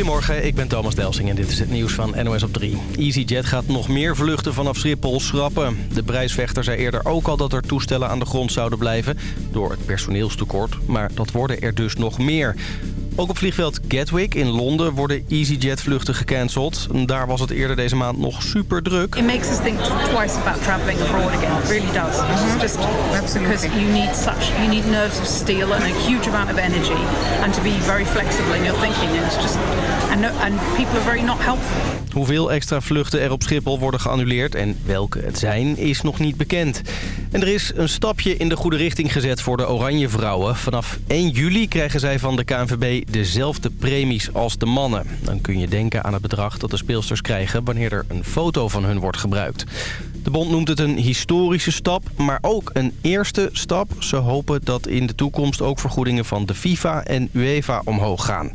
Goedemorgen, ik ben Thomas Delsing en dit is het nieuws van NOS op 3. EasyJet gaat nog meer vluchten vanaf Schiphol schrappen. De prijsvechter zei eerder ook al dat er toestellen aan de grond zouden blijven... door het personeelstekort, maar dat worden er dus nog meer. Ook op vliegveld Gatwick in Londen worden EasyJet-vluchten gecanceld. Daar was het eerder deze maand nog super druk. It makes us think twice about traveling abroad again. It really does. It's just because you need such you need nerves of steel and a huge amount of energy, and to be very flexible in your thinking. And it's just and, and people are very not helpful. Hoeveel extra vluchten er op Schiphol worden geannuleerd en welke het zijn is nog niet bekend. En er is een stapje in de goede richting gezet voor de Oranje Vrouwen. Vanaf 1 juli krijgen zij van de KNVB dezelfde premies als de mannen. Dan kun je denken aan het bedrag dat de speelsters krijgen wanneer er een foto van hun wordt gebruikt. De bond noemt het een historische stap, maar ook een eerste stap. Ze hopen dat in de toekomst ook vergoedingen van de FIFA en UEFA omhoog gaan.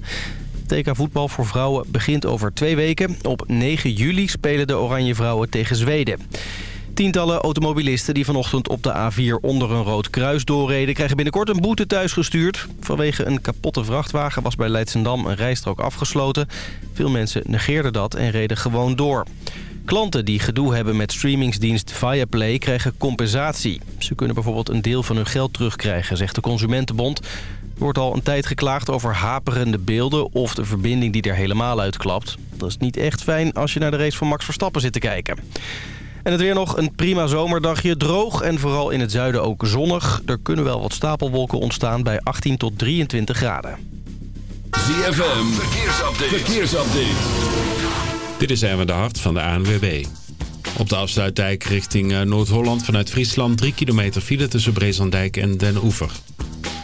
TK voetbal voor vrouwen begint over twee weken. Op 9 juli spelen de Oranje Vrouwen tegen Zweden. Tientallen automobilisten die vanochtend op de A4 onder een rood kruis doorreden... krijgen binnenkort een boete thuisgestuurd. Vanwege een kapotte vrachtwagen was bij Leidsendam een rijstrook afgesloten. Veel mensen negeerden dat en reden gewoon door. Klanten die gedoe hebben met streamingsdienst Viaplay krijgen compensatie. Ze kunnen bijvoorbeeld een deel van hun geld terugkrijgen, zegt de Consumentenbond. Er wordt al een tijd geklaagd over haperende beelden of de verbinding die er helemaal uitklapt. Dat is niet echt fijn als je naar de race van Max Verstappen zit te kijken. En het weer nog een prima zomerdagje. Droog en vooral in het zuiden ook zonnig. Er kunnen wel wat stapelwolken ontstaan bij 18 tot 23 graden. ZFM, verkeersupdate. verkeersupdate. Dit is Erwin de Hart van de ANWB. Op de afsluitdijk richting eh, Noord-Holland vanuit Friesland... 3 kilometer file tussen Brezandijk en Den Oever.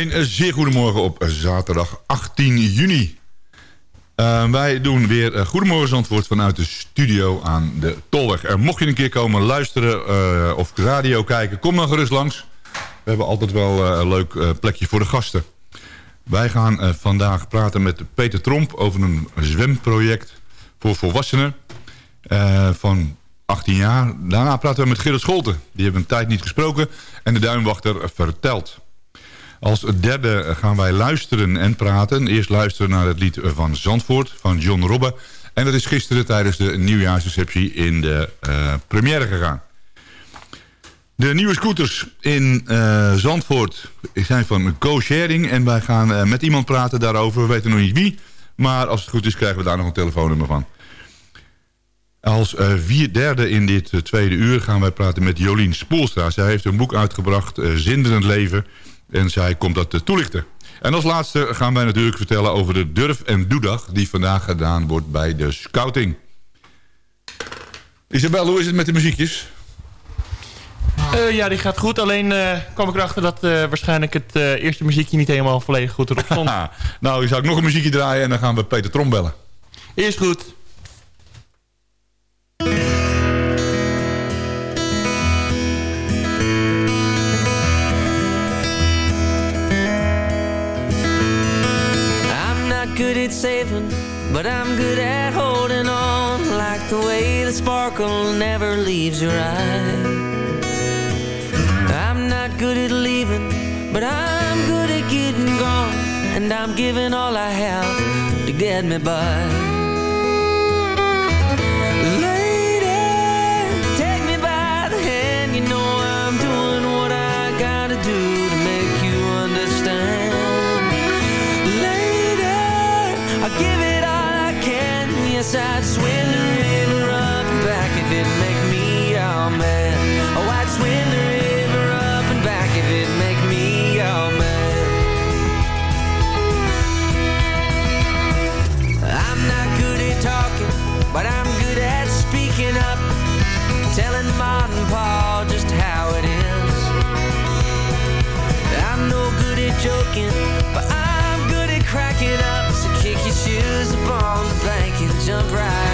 Een eh, zeer goedemorgen op zaterdag 18 juni. Uh, wij doen weer uh, vanuit de studio aan de Tolweg. En mocht je een keer komen luisteren of radio kijken, kom dan gerust langs. We hebben altijd wel een leuk plekje voor de gasten. Wij gaan vandaag praten met Peter Tromp over een zwemproject voor volwassenen van 18 jaar. Daarna praten we met Gerrit Scholten. Die hebben een tijd niet gesproken en de duimwachter vertelt. Als derde gaan wij luisteren en praten. Eerst luisteren naar het lied van Zandvoort van John Robbe. En dat is gisteren tijdens de nieuwjaarsreceptie in de uh, première gegaan. De nieuwe scooters in uh, Zandvoort zijn van co-sharing. En wij gaan uh, met iemand praten daarover. We weten nog niet wie. Maar als het goed is krijgen we daar nog een telefoonnummer van. Als uh, vier derde in dit tweede uur gaan wij praten met Jolien Spoelstra. Zij heeft een boek uitgebracht, Zinderend Leven... En zij komt dat toelichten. En als laatste gaan wij natuurlijk vertellen over de Durf- en Doedag... die vandaag gedaan wordt bij de scouting. Isabel, hoe is het met de muziekjes? Uh, ja, die gaat goed. Alleen uh, kwam ik erachter dat uh, waarschijnlijk het eerste muziekje niet helemaal volledig goed erop stond. nou, ik zou ik nog een muziekje draaien en dan gaan we Peter Trom bellen. Eerst goed. Good at saving, but I'm good at holding on. Like the way the sparkle never leaves your eye. I'm not good at leaving, but I'm good at getting gone. And I'm giving all I have to get me by. I'd river up and back if it make me all mad. Oh, I'd the river up and back if it make me all mad. I'm not good at talking, but I'm good at speaking up. Telling Martin Paul just how it is. I'm no good at joking, but I'm good at cracking up. So kick your shoes upon jump right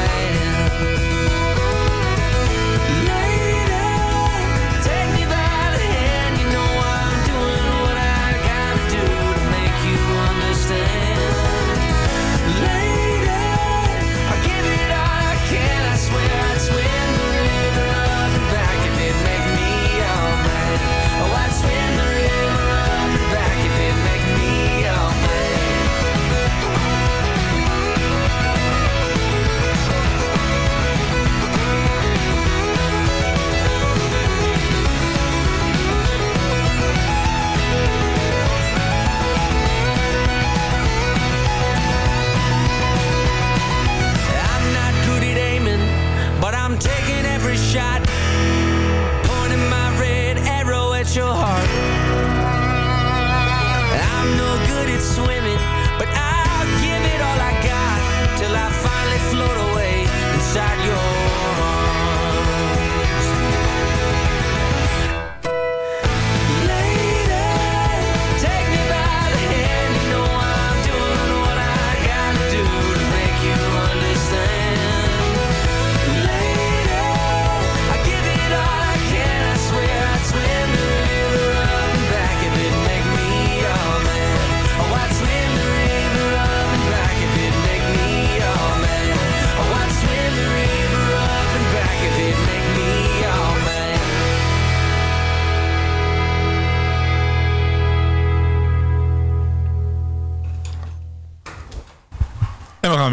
swimming, but I'll give it all I got till I finally float away inside your.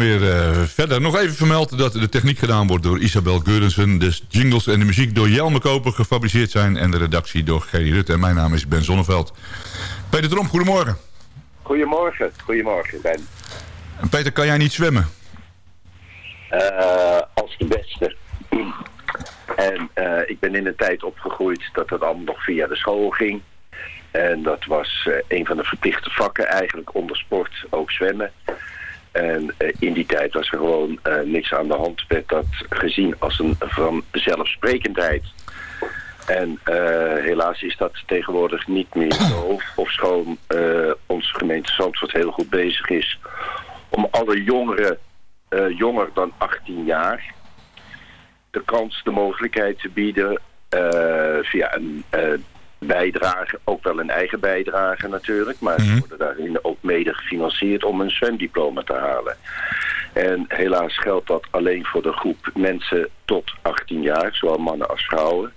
Weer uh, verder. Nog even vermeld dat de techniek gedaan wordt door Isabel Geurensen. De jingles en de muziek door Jelme Koper gefabriceerd zijn. En de redactie door Gerry Rutte. En mijn naam is Ben Zonneveld. Peter Tromp, goedemorgen. Goedemorgen, goedemorgen Ben. En Peter, kan jij niet zwemmen? Uh, als de beste. En uh, ik ben in een tijd opgegroeid dat het allemaal nog via de school ging. En dat was een van de verplichte vakken eigenlijk onder sport, ook zwemmen. En uh, in die tijd was er gewoon uh, niks aan de hand. Werd dat gezien als een vanzelfsprekendheid. En eh, helaas is dat tegenwoordig niet meer zo. Ofschoon eh, onze gemeente Zandvoort heel goed bezig is om alle jongeren, eh, jonger dan 18 jaar, de kans, de mogelijkheid te bieden eh, via een eh, bijdrage, ook wel een eigen bijdrage natuurlijk, maar ze worden daarin ook mede gefinancierd om een zwemdiploma te halen. En helaas geldt dat alleen voor de groep mensen tot 18 jaar, zowel mannen als vrouwen.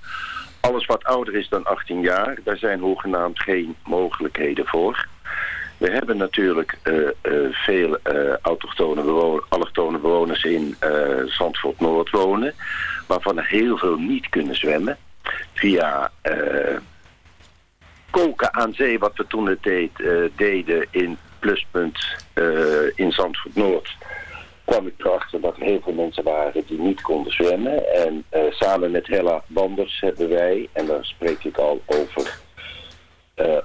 Alles wat ouder is dan 18 jaar, daar zijn hoegenaamd geen mogelijkheden voor. We hebben natuurlijk eh, veel eh, autochtone bewo- allochtone bewoners in eh, Zandvoort Noord wonen, waarvan er heel veel niet kunnen zwemmen. Via koken aan zee, wat we toen deed, eh, deden in Pluspunt eh, in Zandvoort Noord, kwam ik erachter dat er heel veel mensen waren die niet konden zwemmen. En eh, samen met Hella Banders hebben wij, en daar spreek ik al over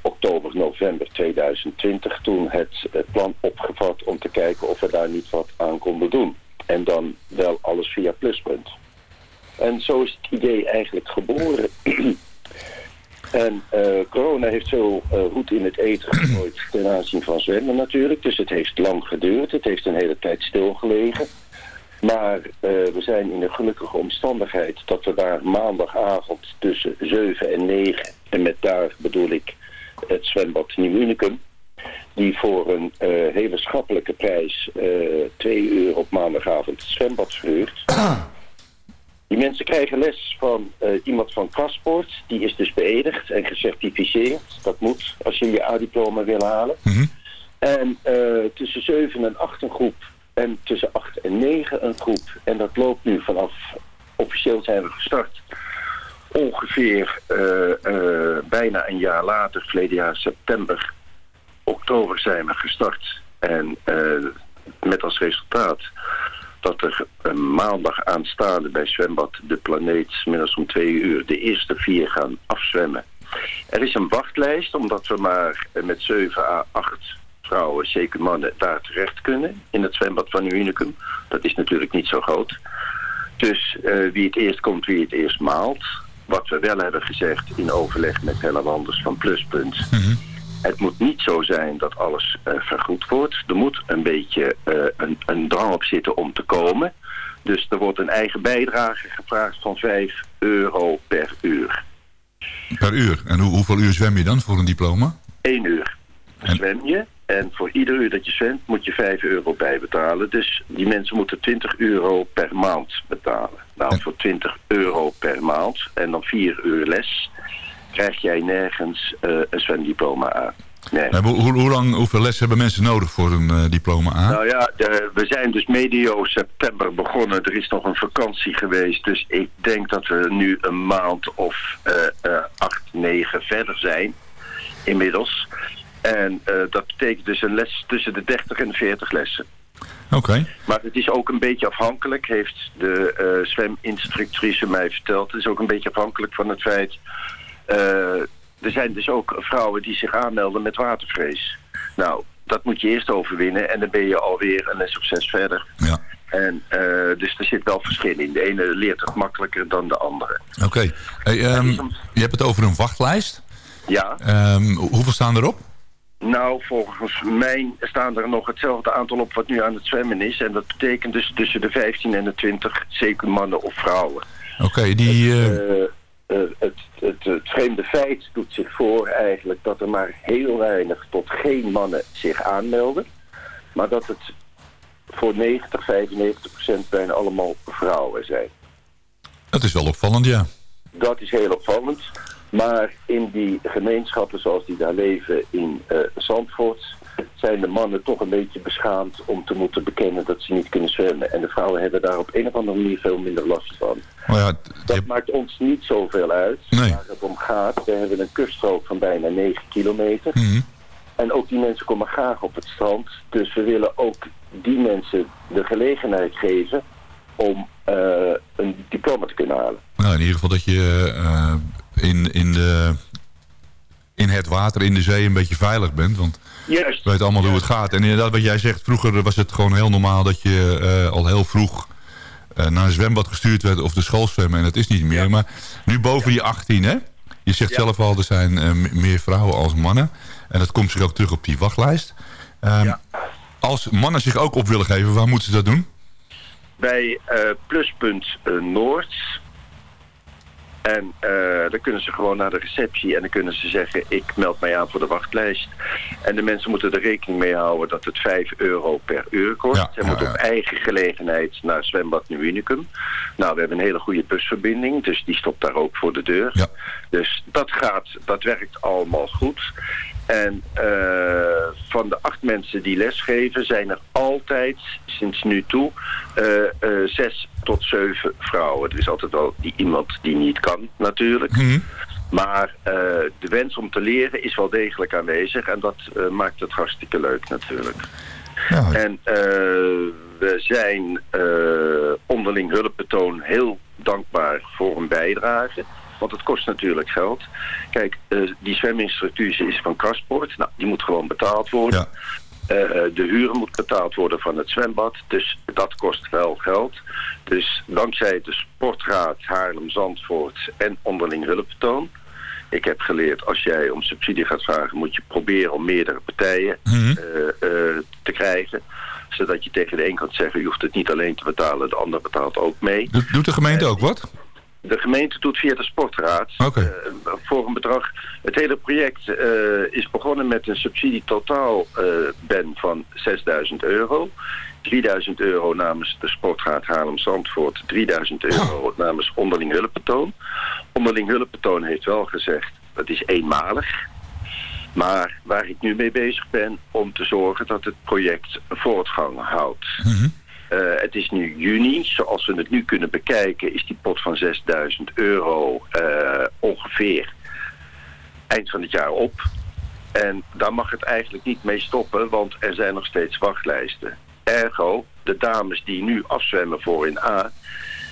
oktober, november 2020, toen het plan opgevat om te kijken of we daar niet wat aan konden doen. En dan wel alles via Pluspunt. En zo is het idee eigenlijk geboren. En eh, corona heeft zo roet in het eten gegooid ten aanzien van zwemmen natuurlijk. Dus het heeft lang geduurd. Het heeft een hele tijd stilgelegen. Maar eh, we zijn in een gelukkige omstandigheid dat we daar maandagavond tussen 7 en 9... en met daar bedoel ik het zwembad Nieuw Unicum... die voor een hele schappelijke prijs 2 uur op maandagavond het zwembad verhuurt... Die mensen krijgen les van eh, iemand van Paspoort. Die is dus beëdigd en gecertificeerd. Dat moet als je je A-diploma wil halen. En eh, tussen 7 en 8 een groep. En tussen 8 en 9 een groep. En dat loopt nu vanaf, officieel zijn we gestart. Ongeveer eh, bijna een jaar later, verleden jaar september, oktober zijn we gestart. En met als resultaat dat er maandag aanstaande bij zwembad De Planeet, middags om twee uur, de eerste vier gaan afzwemmen. Er is een wachtlijst, omdat we maar met 7 à 8 vrouwen, zeker mannen, daar terecht kunnen in het zwembad van Unicum. Dat is natuurlijk niet zo groot. Dus eh, wie het eerst komt, wie het eerst maalt. Wat we wel hebben gezegd in overleg met Hella Wanders van Pluspunt. Het moet niet zo zijn dat alles eh, vergoed wordt. Er moet een beetje eh, een, een drang op zitten om te komen. Dus er wordt een eigen bijdrage gevraagd van 5 euro per uur. Per uur. En hoe, hoeveel uur zwem je dan voor een diploma? 1 uur zwem je. En voor ieder uur dat je zwemt moet je 5 euro bijbetalen. Dus die mensen moeten 20 euro per maand betalen. Nou, voor 20 euro per maand en dan 4 uur les... krijg jij nergens eh, een zwemdiploma aan. Nee. Hoe, hoe, hoe lang, hoeveel les hebben mensen nodig voor een eh, diploma A? Nou ja, de- we zijn dus medio september begonnen. Er is nog een vakantie geweest. Dus ik denk dat we nu een maand of eh, acht, negen verder zijn. Inmiddels. En dat betekent dus een les tussen de 30 en de 40 lessen. Oké. Maar het is ook een beetje afhankelijk, heeft de zweminstructrice mij verteld. Het is ook een beetje afhankelijk van het feit... eh, er zijn dus ook vrouwen die zich aanmelden met watervrees. Nou, dat moet je eerst overwinnen en dan ben je alweer een zes verder. Ja. En, eh, dus er zit wel verschil in. De ene leert het makkelijker dan de andere. Oké. Hey, ehm, je hebt het over een wachtlijst. Ja, Ehm, hoeveel staan erop? nou volgens mij staan er nog hetzelfde aantal op wat nu aan het zwemmen is. En dat betekent dus tussen de 15 en de 20 zeker mannen of vrouwen. Oké, die... eh, het, het, het vreemde feit doet zich voor eigenlijk dat er maar heel weinig tot geen mannen zich aanmelden. Maar dat het voor 90, 95 procent bijna allemaal vrouwen zijn. dat is wel opvallend, ja. Dat is heel opvallend. Maar in die gemeenschappen zoals die daar leven in eh, Zandvoort... zijn de mannen toch een beetje beschaamd om te moeten bekennen dat ze niet kunnen zwemmen. En de vrouwen hebben daar op een of andere manier veel minder last van. Maar ja, je Dat maakt ons niet zoveel uit Nee. waar het om gaat. We hebben een kuststrook van bijna 9 kilometer. Mhm. En ook die mensen komen graag op het strand. Dus we willen ook die mensen de gelegenheid geven om eh, een diploma te kunnen halen. nou, in ieder geval dat je eh, in, in, de, in het water, in de zee, een beetje veilig bent. Want Juist. we weten allemaal hoe het gaat. En inderdaad, wat jij zegt, vroeger was het gewoon heel normaal dat je eh, al heel vroeg eh, naar een zwembad gestuurd werd of de school zwemmen. En dat is niet meer. Maar nu boven die 18, hè? Je zegt Ja. zelf al, er zijn eh, meer vrouwen als mannen. En dat komt zich ook terug op die wachtlijst. Ehm. Als mannen zich ook op willen geven, waar moeten ze dat doen? bij Pluspunt Noord. En eh, dan kunnen ze gewoon naar de receptie en dan kunnen ze zeggen... ik meld mij aan voor de wachtlijst. En de mensen moeten er rekening mee houden dat het 5 euro per uur kost. Ja, Ze ja, moeten ja. op eigen gelegenheid naar Zwembad Nieuw Unicum. Nou, we hebben een hele goede busverbinding, dus die stopt daar ook voor de deur. Dus dat gaat, dat werkt allemaal goed. En eh, van de acht mensen die lesgeven zijn er altijd, sinds nu toe, eh, eh, zes tot zeven vrouwen. Er is altijd wel die, iemand die niet kan, natuurlijk. Mhm. Maar eh, de wens om te leren is wel degelijk aanwezig. En dat eh, maakt het hartstikke leuk natuurlijk. Ja, En eh, we zijn onderling hulpbetoon heel dankbaar voor een bijdrage. Want het kost natuurlijk geld. Kijk, die zweminstructuur is van Krasport. Nou, die moet gewoon betaald worden. ja. De huur moet betaald worden van het zwembad. Dus dat kost wel geld. Dus dankzij de Sportraad Haarlem-Zandvoort en onderling hulpbetoon. Ik heb geleerd, als jij om subsidie gaat vragen... moet je proberen om meerdere partijen Mhm. eh, eh, te krijgen. Zodat je tegen de een kan zeggen... je hoeft het niet alleen te betalen, de ander betaalt ook mee. Doet, doet de gemeente ook wat? De gemeente doet via de sportraad Oké. eh, voor een bedrag. Het hele project is begonnen met een subsidie totaal ben van 6000 euro. 3000 euro namens de sportraad Haarlem-Zandvoort. 3000 euro namens onderling hulpbetoon. Onderling hulpbetoon heeft wel gezegd dat is eenmalig. Maar waar ik nu mee bezig ben om te zorgen dat het project voortgang houdt. Eh, het is nu juni. Zoals we het nu kunnen bekijken is die pot van 6000 euro eh, ongeveer eind van het jaar op. En daar mag het eigenlijk niet mee stoppen, want er zijn nog steeds wachtlijsten. Ergo, de dames die nu afzwemmen voor een A...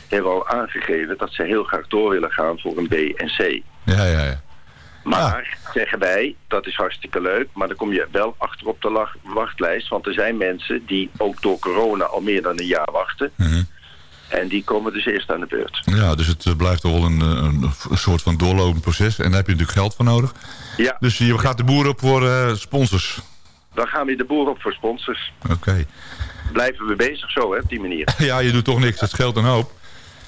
hebben al aangegeven dat ze heel graag door willen gaan voor een B en C. Ja, ja, ja. Maar, zeggen wij, dat is hartstikke leuk, maar dan kom je wel achter op de wachtlijst. Want er zijn mensen die ook door corona al meer dan een jaar wachten. Mhm. En die komen dus eerst aan de beurt. Ja, dus het blijft toch wel een, een, een soort van doorlopend proces. En daar heb je natuurlijk geld voor nodig. Ja, Dus je gaat de boer op voor eh, sponsors. Dan gaan we de boer op voor sponsors. Oké. Blijven we bezig zo, hè, op die manier. Ja, je doet toch niks. Dat scheelt een hoop.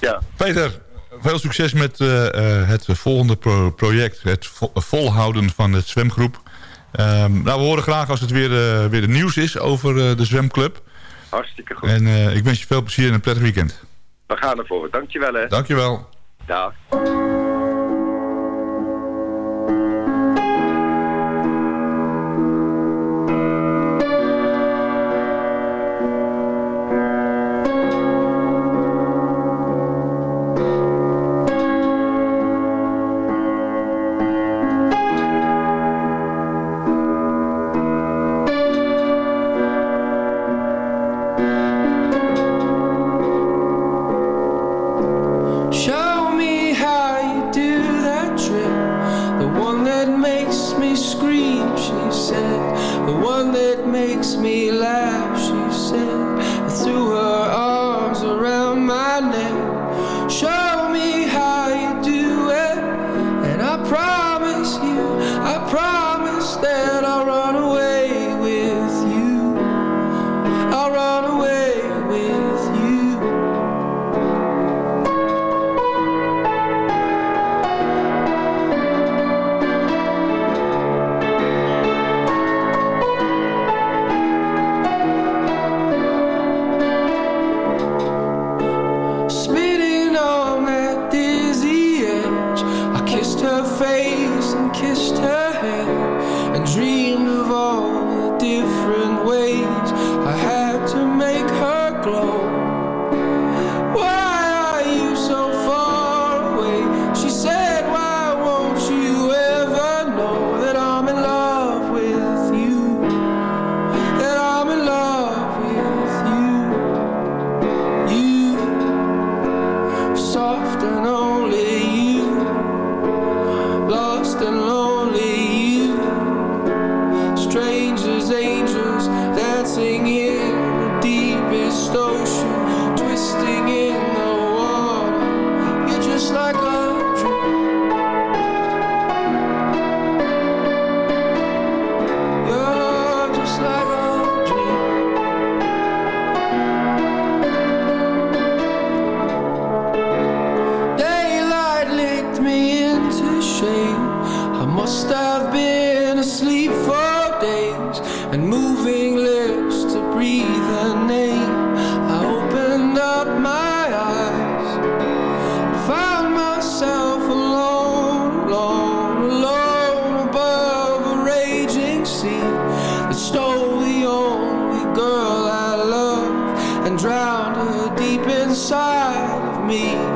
Ja, Peter, veel succes met eh, eh, het volgende pro- project. Het vo- volhouden van het zwemgroep. Ehm, nou, we horen graag als het weer, eh, weer de nieuws is over de zwemclub. hartstikke goed. En ik wens je veel plezier en een prettig weekend. We gaan ervoor. Dankjewel, hè. Dankjewel. Dag. Her deep inside of me.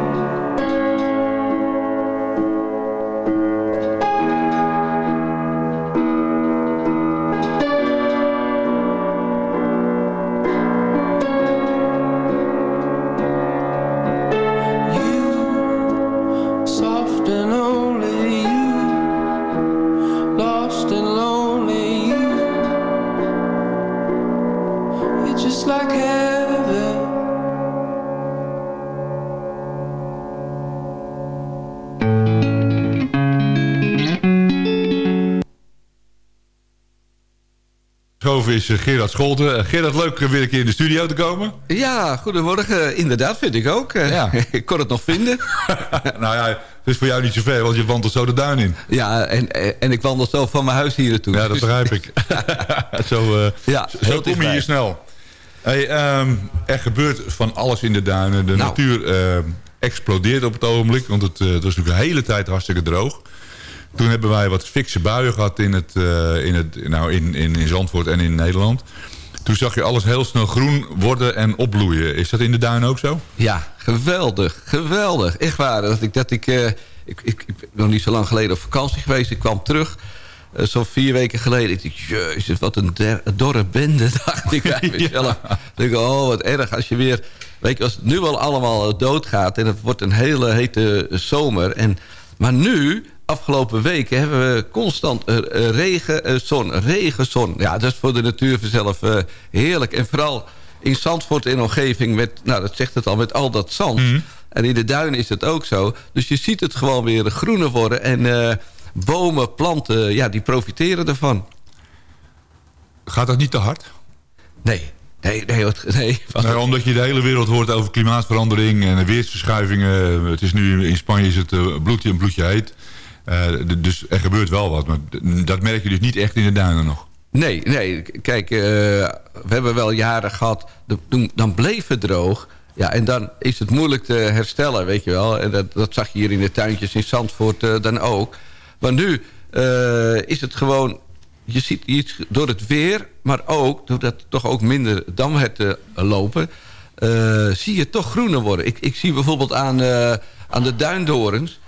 Is eh, Gerard Scholten. Eh, Gerard, leuk eh, weer een keer in de studio te komen. Ja, goedemorgen. Inderdaad, vind ik ook. Ja. ik kon het nog vinden. nou ja, het is voor jou niet zo ver, want je wandelt zo de duin in. Ja, en, en ik wandel zo van mijn huis hier naartoe. Ja, dat begrijp ik. zo eh, Ja, zo kom je hier snel. Hey, ehm, er gebeurt van alles in de duinen. De Nou. natuur eh, explodeert op het ogenblik. Want het, eh, het was natuurlijk een hele tijd hartstikke droog. Toen hebben wij wat fikse buien gehad in, het, eh, in, het, nou, in, in, in Zandvoort en in Nederland. Toen zag je alles heel snel groen worden en opbloeien. Is dat in de duinen ook zo? Ja, geweldig, geweldig. Echt waar. Dat ik, dat ik, eh, ik, ik, ik ben nog niet zo lang geleden op vakantie geweest. Ik kwam terug, eh, zo'n vier weken geleden. Ik dacht, jezus, wat een der- dorre bende, dacht ik bij mezelf. Ik denk, oh, wat erg als je weer... Weet je, als het nu al allemaal doodgaat... en het wordt een hele hete zomer... En, maar nu, afgelopen weken, hebben we constant regen, zon, regen, zon. Ja, dat is voor de natuur vanzelf eh, heerlijk. En vooral in Zandvoort en omgeving met, nou dat zegt het al, met al dat zand. En in de duinen is het ook zo. Dus je ziet het gewoon weer groener worden. En eh, bomen, planten, ja, die profiteren ervan. Gaat dat niet te hard? Nee, nee, nee. wat- nee Nou, omdat je de hele wereld hoort over klimaatverandering en weersverschuivingen. Het is nu in Spanje is het eh, bloedje en bloedje heet. Eh, dus er gebeurt wel wat. Maar dat merk je dus niet echt in de duinen nog. Nee, nee. Kijk, eh, we hebben wel jaren gehad... dan bleef het droog. Ja, en dan is het moeilijk te herstellen, weet je wel. En dat, dat zag je hier in de tuintjes in Zandvoort eh, dan ook. Maar nu is het gewoon... Je ziet iets door het weer, maar ook... doordat toch ook minder damherten lopen... zie je toch groener worden. Ik, ik zie bijvoorbeeld aan, aan de duindorens...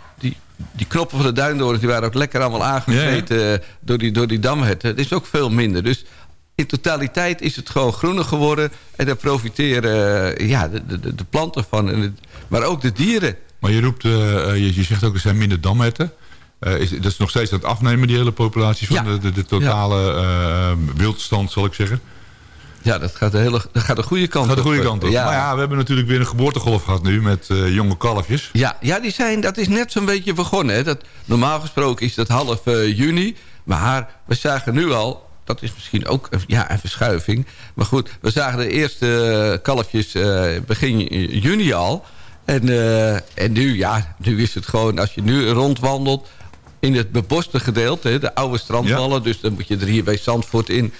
Die, knoppen van de duindorens die waren ook lekker allemaal aangevreten... eh, door, die, door die damherten. Het is ook veel minder. Dus in totaliteit is het gewoon groener geworden. En daar profiteren eh, ja, de, de, de planten van. En het- maar ook de dieren. Maar je, roept, eh, je, je zegt ook er zijn minder damherten. Eh, is, dat is nog steeds aan het afnemen, die hele populatie van Ja. de, de, de totale wildstand, zal ik zeggen. Ja, dat gaat de, hele, dat gaat de goede kant Gaat de goede op. kant op. Ja. Maar ja, we hebben natuurlijk weer een geboortegolf gehad nu met eh, jonge kalfjes. Ja, ja die zijn, dat is net zo'n beetje begonnen. Hè. Dat, normaal gesproken is dat half eh, juni. Maar we zagen nu al... Dat is misschien ook een- ja, een verschuiving. Maar goed, we zagen de eerste eh, kalfjes eh, begin juni al. En, eh, en nu, ja, nu is het gewoon... Als je nu rondwandelt in het beboste gedeelte... hè, de oude strandwallen... dus dan moet je er hier bij Zandvoort in...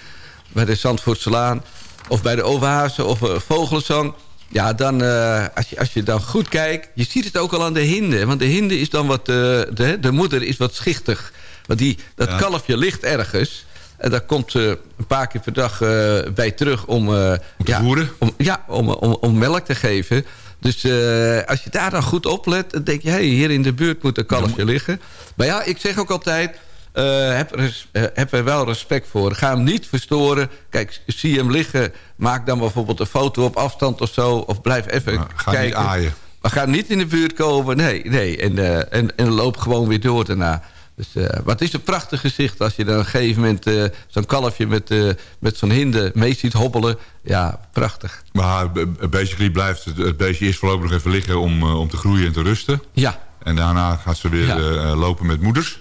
bij de Zandvoortselaan... of bij de Oase of uh, Vogelenzang... Ja, dan, eh, als, je, als je dan goed kijkt... je ziet het ook al aan de hinde. Want de hinde is dan wat... eh, de, de moeder is wat schichtig. Want die, dat Ja. kalfje ligt ergens... en daar komt ze een paar keer per dag eh, bij terug om... eh, Om te ja, voeren? Om, ja, om, om, om melk te geven. Dus eh, als je daar dan goed op let... dan denk je, hey, hier in de buurt moet een kalfje liggen. Maar ja, ik zeg ook altijd... eh, heb, res- eh, heb er wel respect voor. Ga hem niet verstoren. Kijk, zie hem liggen... maak dan bijvoorbeeld een foto op afstand of zo... of blijf even ga kijken. niet aaien. Maar ga niet in de buurt komen. Nee, nee. En, eh, en, en loop gewoon weer door daarna. Dus, maar het is een prachtig gezicht als je dan op een gegeven moment... zo'n kalfje met, met zo'n hinde mee ziet hobbelen. Ja, prachtig. Maar basically blijft het, het beestje eerst voorlopig nog even liggen om, om te groeien en te rusten. Ja, En daarna gaat ze weer Ja. lopen met moeders.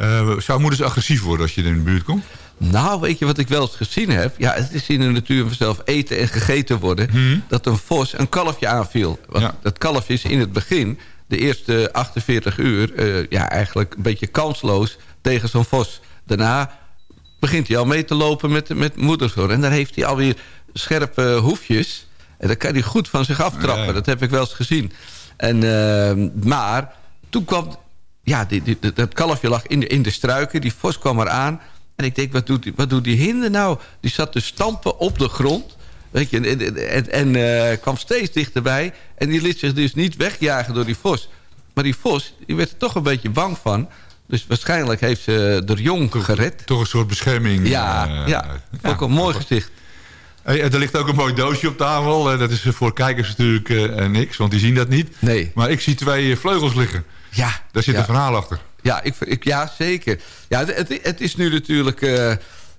Eh, zou moeders agressief worden als je in de buurt komt? Nou, weet je wat ik wel eens gezien heb? Ja, het is in de natuur vanzelf eten en gegeten worden. Dat een vos een kalfje aanviel. Want Ja. dat kalfje is in het begin, de eerste 48 uur... eh, ja, eigenlijk een beetje kansloos tegen zo'n vos. Daarna begint hij al mee te lopen met, met moederzorg. En dan heeft hij alweer scherpe hoefjes. En dan kan hij goed van zich aftrappen. Ja, ja. Dat heb ik wel eens gezien. En, eh, maar toen kwam... Ja, die, die, dat- kalfje lag in de, in de struiken. Die vos kwam eraan. En ik denk, wat doet, die, wat doet die hinde nou? Die zat te stampen op de grond. Weet je, en, en, en eh, kwam steeds dichterbij. En die liet zich dus niet wegjagen door die vos. Maar die vos, die werd er toch een beetje bang van. Dus waarschijnlijk heeft ze de jong gered. Toch een soort bescherming. Ja, eh, ja. ook een mooi gezicht. Hey, er ligt ook een mooi doosje op tafel. Eh, Dat is voor kijkers natuurlijk eh, niks, want die zien dat niet. Nee. Maar ik zie twee eh, vleugels liggen. Ja. Daar zit ja. een verhaal achter. Ja, ik, ik, ja zeker. Ja, het, het, is nu natuurlijk eh,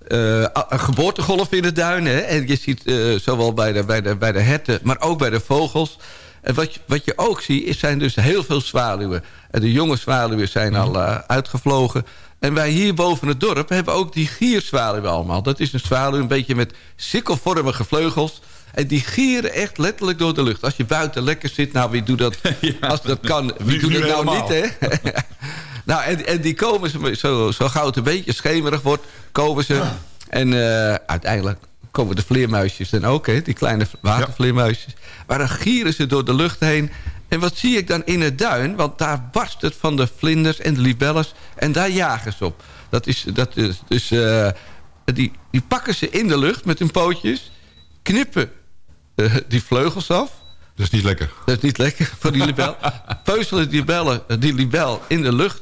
eh, een geboortegolf in de duinen. Hè? En je ziet eh, zowel bij de, bij, de, bij de herten, maar ook bij de vogels. En wat je, wat je ook ziet, is, zijn dus heel veel zwaluwen. En de jonge zwaluwen zijn al eh, uitgevlogen. En wij hier boven het dorp hebben ook die gierzwaluwen allemaal. Dat is een zwaluw een beetje met sikkelvormige vleugels. En die gieren echt letterlijk door de lucht. Als je buiten lekker zit, nou wie doet dat? Als dat kan, wie doet het nou helemaal. niet, hè? nou, en, en die komen ze, zo, zo gauw het een beetje schemerig wordt, komen ze. En eh, uiteindelijk komen de vleermuisjes dan ook, hè? Die kleine watervleermuisjes. Maar dan gieren ze door de lucht heen. En wat zie ik dan in het duin? Want daar barst het van de vlinders en de libelles. En daar jagen ze op. Dat is, dat is dus... eh, die, die pakken ze in de lucht met hun pootjes. Knippen eh, die vleugels af. Dat is niet lekker. Dat is niet lekker voor die libel. Peuzelen die, bellen, die libel in de lucht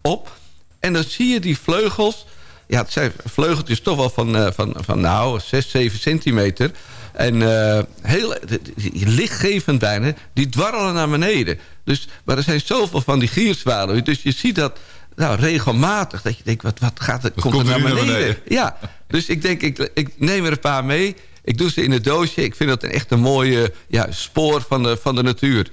op. En dan zie je die vleugels... Ja, het zijn vleugeltjes toch wel van, eh, van, van nou, 6, 7 centimeter. En eh, heel lichtgevend bijna, die dwarrelen naar beneden. Dus, maar er zijn zoveel van die gierzwaluwen. Dus je ziet dat nou, regelmatig. Dat je denkt, wat, wat gaat er, komt, komt er naar nu naar beneden? beneden? Ja, dus ik denk, ik, ik neem er een paar mee. Ik doe ze in een doosje. Ik vind dat een echt een mooie ja, spoor van de, van de natuur.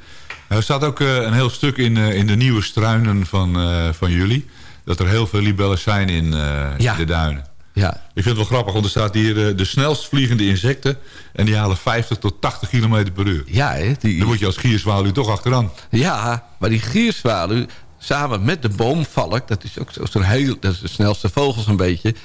Er staat ook eh, een heel stuk in, eh, in de nieuwe struinen van, eh, van jullie. Dat er heel veel libellen zijn in, Ja. in de duinen. Ja, Ik vind het wel grappig, want er staat hier de snelst vliegende insecten. En die halen 50 tot 80 km per uur. ja hè, die, Dan moet je als gierzwaluw toch achteraan. Ja, maar die gierzwaluw samen met de boomvalk... dat is ook zo- zo'n heel... dat is de snelste vogels een beetje.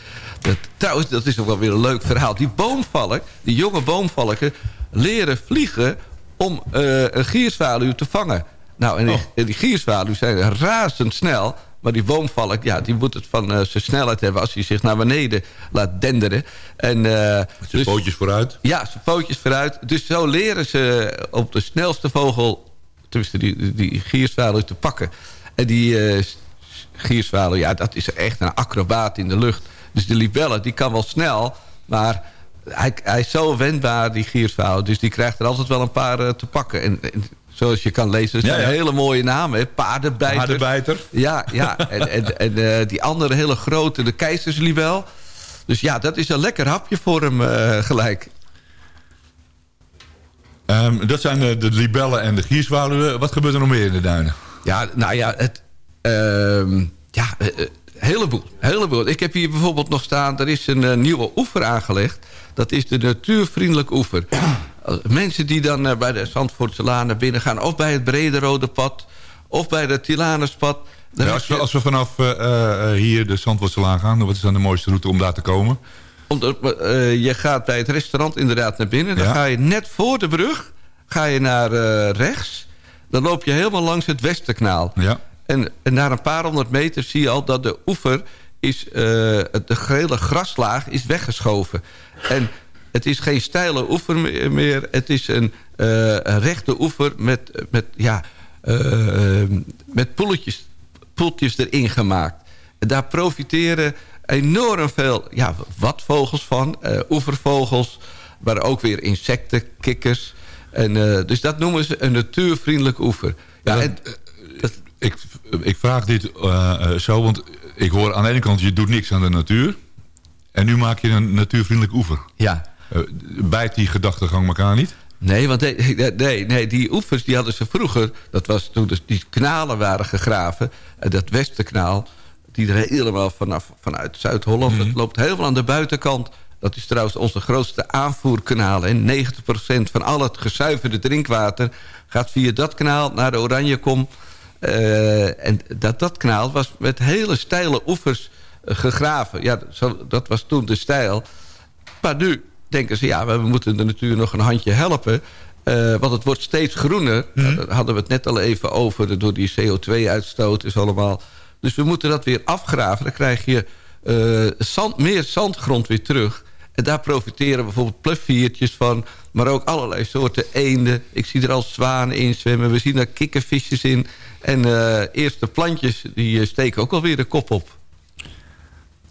Dat, trouwens, dat is ook wel weer een leuk verhaal. Die boomvalk, die jonge boomvalken... leren vliegen om eh, een gierzwaluw te vangen. Nou, en die, en die gierzwaluwen zijn razendsnel... Maar die boomvalk, ja, die moet het van eh, zijn snelheid hebben... als hij zich naar beneden laat denderen. En, eh, Zijn dus- pootjes vooruit. ja, zijn pootjes vooruit. Dus zo leren ze op de snelste vogel... tenminste die, die, gierzwaluw te pakken. En die eh gierzwaluw, ja, dat is echt een acrobaat in de lucht. Dus de libelle, die kan wel snel... maar hij, hij is zo wendbaar, die gierzwaluw. Dus die krijgt er altijd wel een paar eh, te pakken. En, en zoals je kan lezen, Ja, zijn ja. hele mooie namen. Hè? Paardenbijter. Paardenbijter. Ja, ja. En, en, en eh, die andere hele grote, de keizerslibel. Dus ja, dat is een lekker hapje voor hem eh, gelijk. Ehm, dat zijn de, de libellen en de gierzwaluwen. Wat gebeurt er nog meer in de duinen? Ja, nou ja, het, ehm, ja heleboel, heleboel. Ik heb hier bijvoorbeeld nog staan, er is een eh, nieuwe oever aangelegd. Dat is de natuurvriendelijk oever. Als Mensen die dan eh, bij de Zandvoortse Laan naar binnen gaan... of bij het Brederode pad, of bij het Tilanuspad... Ja, als, we, je- als we vanaf eh, eh, hier de Zandvoortselaan gaan... wat is dan de mooiste route om daar te komen? Omdat, eh, je gaat bij het restaurant inderdaad naar binnen. Dan Ja. ga je net voor de brug ga je naar eh, rechts. Dan loop je helemaal langs het Westerkanaal. Ja. En, en na een paar honderd meter zie je al dat de oever... Is, eh, de gele graslaag is weggeschoven. En het is geen steile oever me- meer. Het is een, eh, een rechte oever met, met, ja, eh, met poeltjes, poeltjes erin gemaakt. En daar profiteren enorm veel ja, watvogels van. eh, oevervogels, maar ook weer insecten, kikkers. En, eh, dus dat noemen ze een natuurvriendelijk oever. Ja, en, Ik, ik vraag dit eh, eh, zo, want ik hoor aan de ene kant... je doet niks aan de natuur. En nu maak je een natuurvriendelijk oever. ja. Eh, bijt die gedachtegang elkaar niet? Nee, want nee, nee, nee, die oevers die hadden ze vroeger... dat was toen dus die kanalen waren gegraven... en dat Westerkanaal, die er helemaal vanaf, vanuit Zuid-Holland... dat loopt helemaal aan de buitenkant. Dat is trouwens onze grootste aanvoerkanaal. En 90% van al het gezuiverde drinkwater... gaat via dat kanaal naar de Oranjekom. Eh, en dat, dat kanaal was met hele steile oevers eh, gegraven. Ja, zo, dat was toen de stijl. Maar nu denken ze, ja, we moeten de natuur nog een handje helpen. Eh, want het wordt steeds groener. Nou, daar hadden we het net al even over. Door die CO2-uitstoot is allemaal... Dus we moeten dat weer afgraven. Dan krijg je zand, meer zandgrond weer terug. En daar profiteren bijvoorbeeld pluviertjes van. Maar ook allerlei soorten eenden. Ik zie er al zwanen in zwemmen. We zien er kikkervisjes in. En eh eerste plantjes die eh, steken ook alweer de kop op.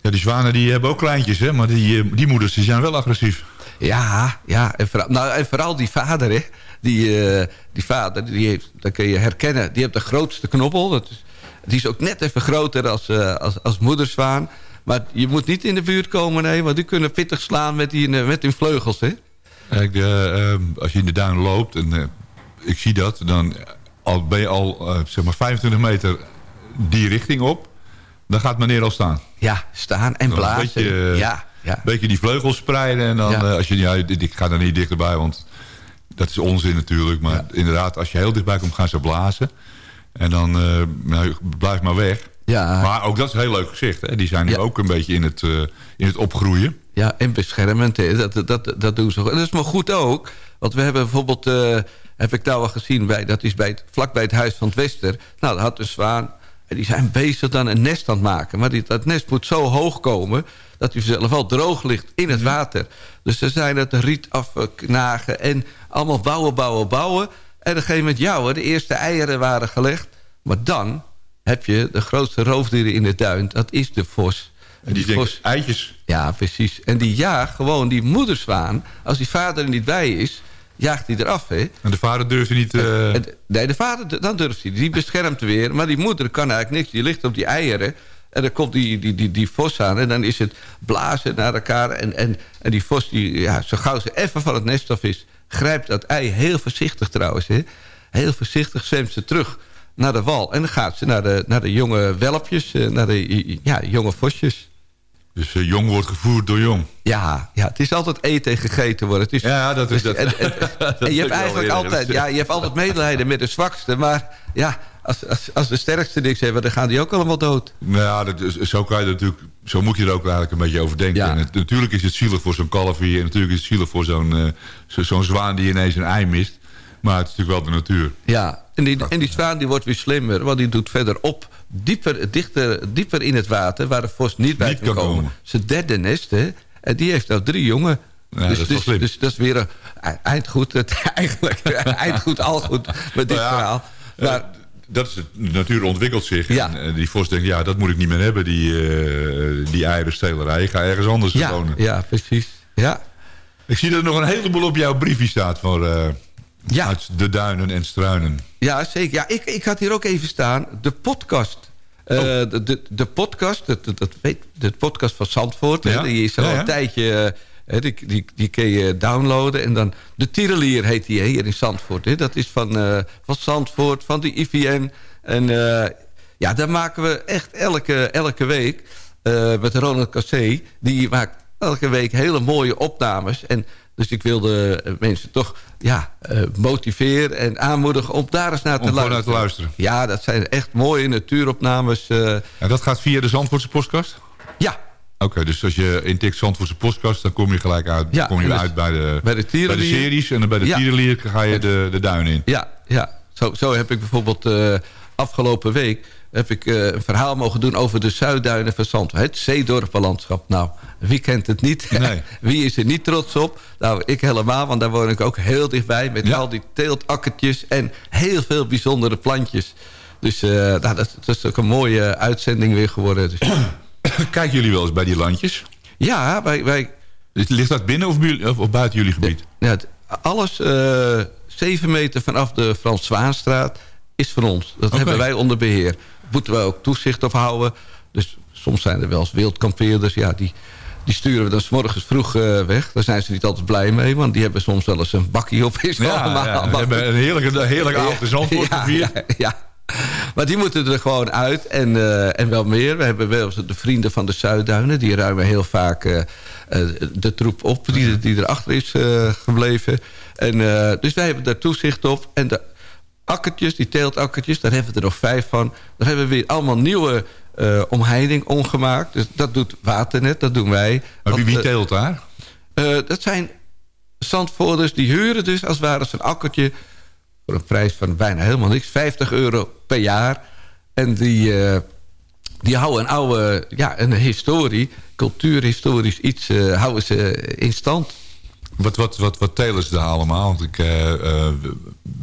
Ja, die zwanen die hebben ook kleintjes, hè? maar die, eh, die moeders die zijn wel agressief. Ja, ja. En vooral, nou, en vooral die vader, hè. Die, die vader, die heeft, dat kun je herkennen. Die heeft de grootste knobbel. Dat is, die is ook net even groter als, eh, als, als moederzwaan. Maar je moet niet in de buurt komen, nee. Want die kunnen pittig slaan met, die, met hun vleugels, hè. Kijk, als je in de duin loopt en ik zie dat, dan al, ben je al eh, zeg maar 25 meter die richting op. Dan gaat meneer al staan. Ja, staan en blazen. Een beetje, eh, ja, ja. een beetje die vleugels spreiden. En dan, Ja. eh, als je, ja, ik ga daar niet dichterbij, want dat is onzin natuurlijk. Maar inderdaad, als je heel dichtbij komt, gaan ze blazen. En dan nou, blijf maar weg. Ja. Maar ook dat is een heel leuk gezicht. Hè? Die zijn nu Ja. ook een beetje in het, in het opgroeien. Ja, en beschermend. Hè. Dat, dat, dat doen ze dat is maar goed ook. Want we hebben bijvoorbeeld... eh, heb ik nou al gezien, bij, dat is bij het, vlakbij het Huis van het Wester. Nou, daar had de zwaan... En die zijn bezig dan een nest aan het maken. Maar die, dat nest moet zo hoog komen... dat hij zelf al droog ligt in het water. Dus ze zijn het riet afknagen... en allemaal bouwen, bouwen, bouwen. En op een gegeven moment, ja hoor, de eerste eieren waren gelegd. Maar dan heb je de grootste roofdieren in de duin. Dat is de vos. En die denken, eitjes. Ja, precies. En die jaagt gewoon die moederzwaan. Als die vader er niet bij is, jaagt hij eraf. Hè? En de vader durfde niet... En- nee, de vader, dan durft hij. Die beschermt weer. Maar die moeder kan eigenlijk niks. Die ligt op die eieren. En dan komt die, die, die, die vos aan. En dan is het blazen naar elkaar. En, en, en die vos, die, ja, zo gauw ze even van het nest af is... grijpt dat ei heel voorzichtig trouwens. Hè? Heel voorzichtig zwemt ze terug naar de wal. En dan gaat ze naar de, naar de jonge welpjes. eh, Naar de ja, jonge vosjes. Dus eh, jong wordt gevoerd door jong. Ja, ja, het is altijd eten en gegeten worden. Het is, Ja, dat is dus- dat. En, en- Dat en is je hebt eigenlijk altijd, ja, je hebt altijd medelijden met de zwakste. Maar ja, als, als, als de sterkste niks hebben, dan gaan die ook allemaal dood. Nou ja, dat is, zo, kan je natuurlijk, zo moet je er ook eigenlijk een beetje over denken. Ja. En het- natuurlijk is het zielig voor zo'n kalfje. En natuurlijk is het zielig voor zo'n zo- zo'n zwaan die ineens een ei mist. Maar het is natuurlijk wel de natuur. Ja, en die, en die zwaan die wordt weer slimmer. Want die doet verderop, dieper, dichter, dieper in het water... waar de vos niet bij Niet kan komen. komen. Zijn derde nest, hè. En die heeft nou drie jongen. Ja, dus, dat is dus, slim. dus dat is weer een e- eindgoed. Het, eigenlijk eindgoed, al goed met dit Nou ja, verhaal. eh, Maar, dat is het, de natuur ontwikkelt zich. Ja. En eh, die vos denkt, ja, dat moet ik niet meer hebben, die, eh die eierenstelerij. Ik ga ergens anders ja, wonen. ja, precies. Ja, Ik zie dat er nog een heleboel op jouw briefje staat voor, Ja. uit de duinen en struinen. Ja, zeker. Ja, ik, ik had hier ook even staan. De podcast. Eh, Oh. de, de, de podcast, dat, dat, weet, de podcast van Zandvoort. Die is al Ja, een tijdje... eh, die, die, die kun je downloaden. En dan de Tirelier heet die hier in Zandvoort. Hè. Dat is van, eh, van Zandvoort, van de IVN. En ja, daar maken we echt elke, elke week... met Ronald Cassé. Die maakt elke week hele mooie opnames. En dus ik wilde eh, mensen toch ja, eh, motiveren en aanmoedigen om daar eens naar te Om luisteren. te luisteren. Ja, dat zijn echt mooie natuuropnames. eh, En dat gaat via de Zandvoortse postkast? ja, Oké, dus als je intikt Zandvoortse postkast... dan kom je gelijk uit, Ja, kom je dus uit bij de, bij de tierenlier. series... en dan bij de Ja. tierenlier ga je de, de duin in. ja, ja. Zo, zo heb ik bijvoorbeeld eh, afgelopen week... heb ik eh, een verhaal mogen doen over de Zuidduinen van Zandvoort. Het zeedorpenlandschap. Nou, wie kent het niet? Nee. wie is er niet trots op? Nou, ik helemaal, want daar woon ik ook heel dichtbij... met Ja. al die teeltakkertjes en heel veel bijzondere plantjes. Dus eh, nou, dat, dat is ook een mooie uitzending weer geworden. Dus, Kijken jullie wel eens bij die landjes? ja, wij... wij Dus Ligt dat binnen of, bu- of, of buiten jullie gebied? Ja, het- alles eh zeven meter vanaf de Frans Zwaanstraat is van ons. Dat hebben wij onder beheer. Moeten we ook toezicht op houden. Dus soms zijn er wel eens wildkampeerders. Ja, die, die sturen we dan 's morgens vroeg eh, weg. Daar zijn ze niet altijd blij mee. Want die hebben soms wel eens een bakkie op. Is allemaal, ja, we hebben een heerlijke, heerlijke avond in Zandvoort ja, gevierd. ja, ja. Maar die moeten er gewoon uit en, eh, en wel meer. We hebben wel eens de vrienden van de Zuidduinen. Die ruimen heel vaak eh, de troep op die, die erachter is gebleven. En, dus wij hebben daar toezicht op. En de akkertjes, die teeltakkertjes, daar hebben we er nog vijf van. Daar hebben we weer allemaal nieuwe eh, omheining omgemaakt. Dus dat doet Waternet, dat doen wij. Maar wie, eh, teelt daar? eh, dat zijn zandvoerders die huren dus als het ware zo'n akkertje... voor een prijs van bijna helemaal niks, 50 euro per jaar. En die, die houden een oude, ja, een historie, cultuurhistorisch iets, houden ze in stand. Wat, wat, wat, wat telen ze daar allemaal? Want ik, eh, eh,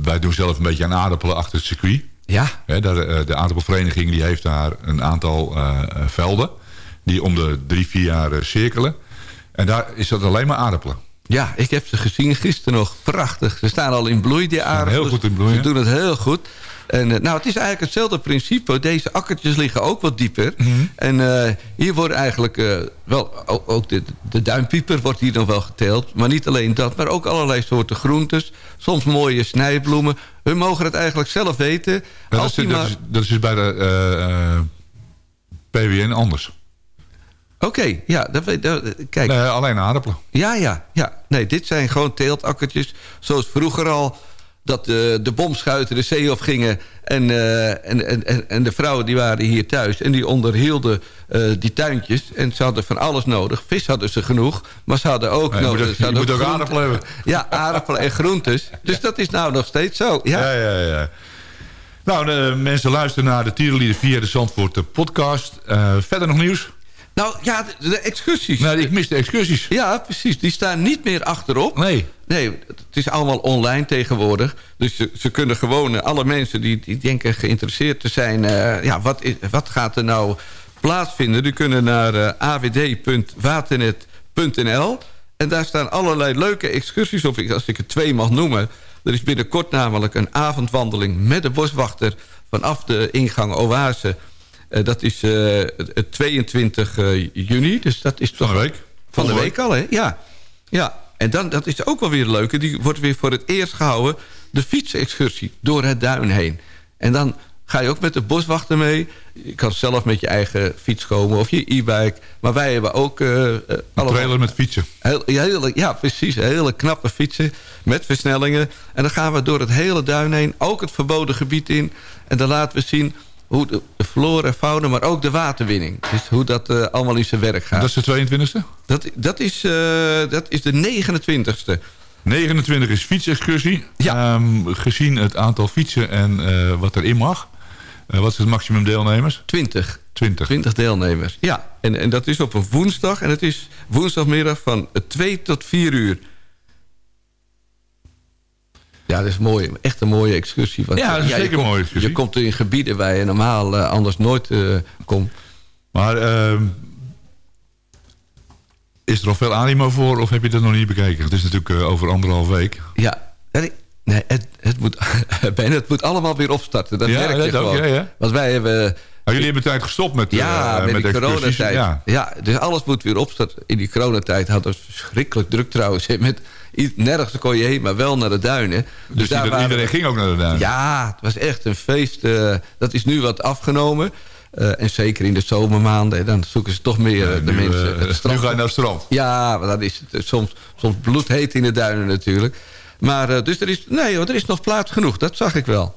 wij doen zelf een beetje aan aardappelen achter het circuit. Ja. Hè, daar, eh, de aardappelvereniging die heeft daar een aantal velden... die om de drie, vier jaar cirkelen. En daar is dat alleen maar aardappelen. Ja, ik heb ze gezien gisteren nog. Prachtig. Ze staan al in bloei, die aardappelen. heel goed in bloei, Ze doen het heel goed. En, eh, nou, het is eigenlijk hetzelfde principe. Deze akkertjes liggen ook wat dieper. Mhm. En eh, hier wordt eigenlijk... eh, wel, ook, de, de duimpieper wordt hier nog wel geteeld. Maar niet alleen dat, maar ook allerlei soorten groentes. Soms mooie snijbloemen. Hun mogen het eigenlijk zelf weten. Ja, dat, is, dat, is, dat is dus bij de PWN anders. Oké, ja, dat, kijk. Nee, alleen aardappelen. Ja, ja, ja. Nee, dit zijn gewoon teeltakkertjes. Zoals vroeger al dat de, de bomschuiten de zee op gingen. En, eh, en, en, en- en de vrouwen die waren hier thuis. En die onderhielden eh, die tuintjes. En ze hadden van alles nodig. Vis hadden ze genoeg. Maar ze hadden ook Ja, nodig. moet ook- ze hadden aardappelen hebben. Ja, aardappelen en groentes. Dus dat is nou nog steeds zo. Ja, Ja, ja, ja. Nou, de mensen luisteren naar de tierenlieden via de Zandvoort eh, podcast. Eh, verder nog nieuws? Nou ja, de, de excursies. Nee, ik mis de excursies. Ja, precies. Die staan niet meer achterop. Nee. Nee, het is allemaal online tegenwoordig. Dus ze, ze kunnen gewoon, eh, alle mensen die, die denken geïnteresseerd te zijn... eh, ja, wat, is, wat gaat er nou plaatsvinden? Die kunnen naar eh, awd.waternet.nl. En daar staan allerlei leuke excursies op. Ik- Als ik er twee mag noemen. Er is binnenkort namelijk een avondwandeling met de boswachter... vanaf de ingang Oase. Eh, dat is eh, het- het 22 eh, juni. Dus dat is toch Van de week. van de week al, hè? Ja. ja. En dan, dat is ook wel weer leuk. Die wordt weer voor het eerst gehouden. De fietsexcursie door het duin heen. En dan ga je ook met de boswachter mee. Je kan zelf met je eigen fiets komen of je e-bike. Maar wij hebben ook... eh eh, Een trailer met fietsen. Heel, hele, ja, precies. Hele knappe fietsen met versnellingen. En dan gaan we door het hele duin heen. Ook het verboden gebied in. En dan laten we zien hoe de, flora en fauna... maar ook de waterwinning. Dus hoe dat eh, allemaal in zijn werk gaat. Dat is de 22e? Dat, dat, is, eh, dat is de 29ste. 29 is fietsexcursie. Ehm, gezien het aantal fietsen en eh, wat erin mag. Wat is het maximum deelnemers? 20. 20. 20 deelnemers. Ja, en, en dat is op een woensdag. En het is woensdagmiddag van 2 tot 4 uur. Ja, dat is mooi. Echt een mooie excursie. Want, Ja, dat is zeker een mooie excursie. Je komt in gebieden waar je normaal eh, anders nooit eh, komt. Maar ehm, is er al veel animo voor of heb je dat nog niet bekeken? Het is natuurlijk eh, over anderhalf week. Ja, nee, nee, het, het, moet, ben, het moet allemaal weer opstarten. Dat Ja, merk je dat ook, gewoon. ja, ja. Want wij hebben... Maar jullie hebben tijd gestopt met, Ja, met, excursies. coronatijd. Ja. Ja. dus alles moet weer opstarten. In die coronatijd hadden we verschrikkelijk druk trouwens. Met, nergens kon je heen, maar wel naar de duinen. Dus, daar iedereen, waren we- iedereen ging ook naar de duin. Ja, het was echt een feest. eh, dat is nu wat afgenomen. Eh, en zeker in de zomermaanden. Dan zoeken ze toch meer eh, de nu, mensen het strand. nu ga je naar het strand. Ja, dan is het soms, soms bloedheet in de duinen natuurlijk. Maar dus er is, nee, hoor, er is nog plaats genoeg. Dat zag ik wel.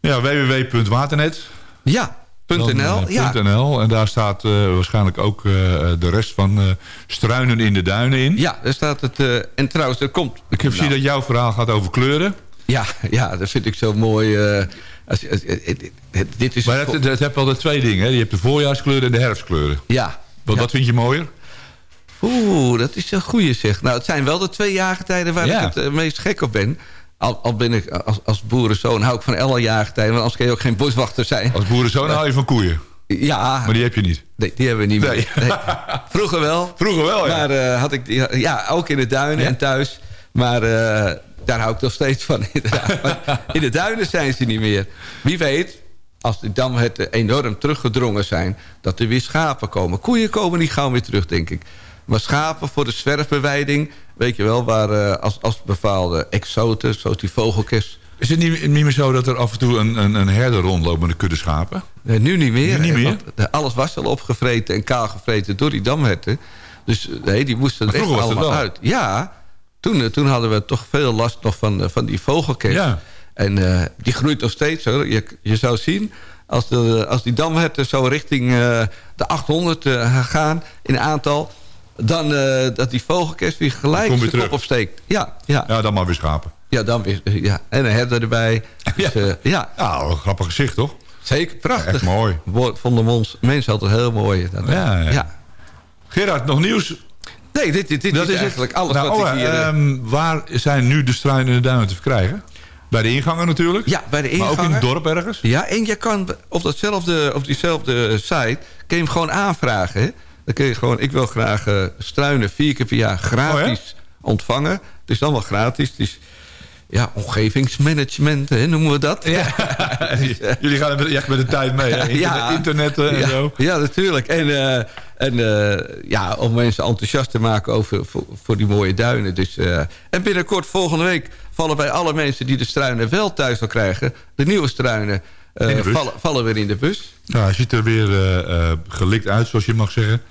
Ja, www.waternet. Ja, .nl. eh, ja. .nl. En daar staat eh, waarschijnlijk ook eh, de rest van Struinen in de Duinen in. ja, daar staat het. en trouwens, er komt... Ik heb gezien Nou, dat jouw verhaal gaat over kleuren. Ja, ja, dat vind ik zo mooi. als, als- dit is Maar het, het hebt altijd twee dingen. Hè? Je hebt de voorjaarskleuren en de herfstkleuren. ja. Wat, ja. wat vind je mooier? Oeh, dat is een goeie zeg. Nou, het zijn wel de twee jaargetijden waar Ja. ik het meest gek op ben. Al, al ben ik als, als boerenzoon hou ik van alle jaargetijden. Want anders kan je ook geen boswachter zijn. Als boerenzoon hou je van koeien. Ja, Maar die heb je niet. nee, die hebben we niet meer. Nee. Vroeger wel. Vroeger wel, ja. Maar eh, had ik ja, ook in de duinen Ja. en thuis. Maar eh, daar hou ik nog steeds van. in de duinen zijn ze niet meer. Wie weet, als die damherten enorm teruggedrongen zijn... dat er weer schapen komen. Koeien komen niet gauw weer terug, denk ik. Maar schapen voor de zwerfbewijding... weet je wel, waar eh, als, als bepaalde exoten... zoals die vogelkers... Is het niet, niet meer zo dat er af en toe een, een, een herder rondloopt met een kudde schapen? Nee, nu niet meer. Nu niet meer? want, eh, alles was al opgevreten en kaal gevreten door die damherten. Dus eh, nee, die moesten er echt allemaal uit. Ja, toen, toen hadden we toch veel last nog van, van die vogelkers. Ja. En die groeit nog steeds. Hoor. Je, je zou zien, als, de, als die damherten zo richting de 800 eh, gaan in aantal... dan eh, dat die vogelkers weer gelijk zijn kop opsteekt. Ja, ja. Ja, dan maar weer schapen. ja, dan weer. Ja. En een herder erbij. Dus, eh, ja. Ja, een grappig gezicht, toch? Zeker, prachtig. Echt mooi. Vonden we ons mensen altijd heel mooi. Dat, Ja, ja. Gerard, nog nieuws? Nee, dit, dit, dit Dat is, eigenlijk alles Nou, wat oh, ik hier... eh, ehm, waar zijn nu de struinen duinen te verkrijgen? Bij de ingangen natuurlijk. ja, bij de Maar ingangen. ook in het dorp ergens? Ja, en je kan op, datzelfde, op diezelfde site... kun je hem gewoon aanvragen. Dan kun je gewoon... Ik wil graag eh, struinen vier keer per jaar gratis ontvangen. Het is allemaal gratis. Het is ja, omgevingsmanagement, hè, noemen we dat. Ja. Jullie gaan echt met de tijd mee. Hè? Internet, internet eh, en ja, zo. Ja, natuurlijk. En, eh, en ja, om mensen enthousiast te maken over, voor, voor die mooie duinen. Dus, en binnenkort, volgende week, vallen bij alle mensen die de struinen wel thuis wil krijgen... de nieuwe struinen eh, vallen, vallen weer in de bus. Nou, hij ziet er weer eh, eh, gelikt uit, zoals je mag zeggen.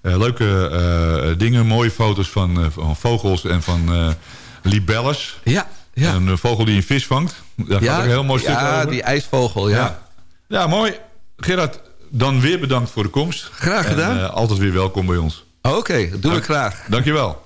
Leuke dingen, mooie foto's van, van vogels en van libelles. Ja, ja. Een vogel die een vis vangt. Daar gaat ook een heel mooi stuk ja, over. die ijsvogel, ja. Ja. ja, mooi. Gerard, dan weer bedankt voor de komst. Graag gedaan. En, altijd weer welkom bij ons. Oké, dat doe ik graag. Dankjewel.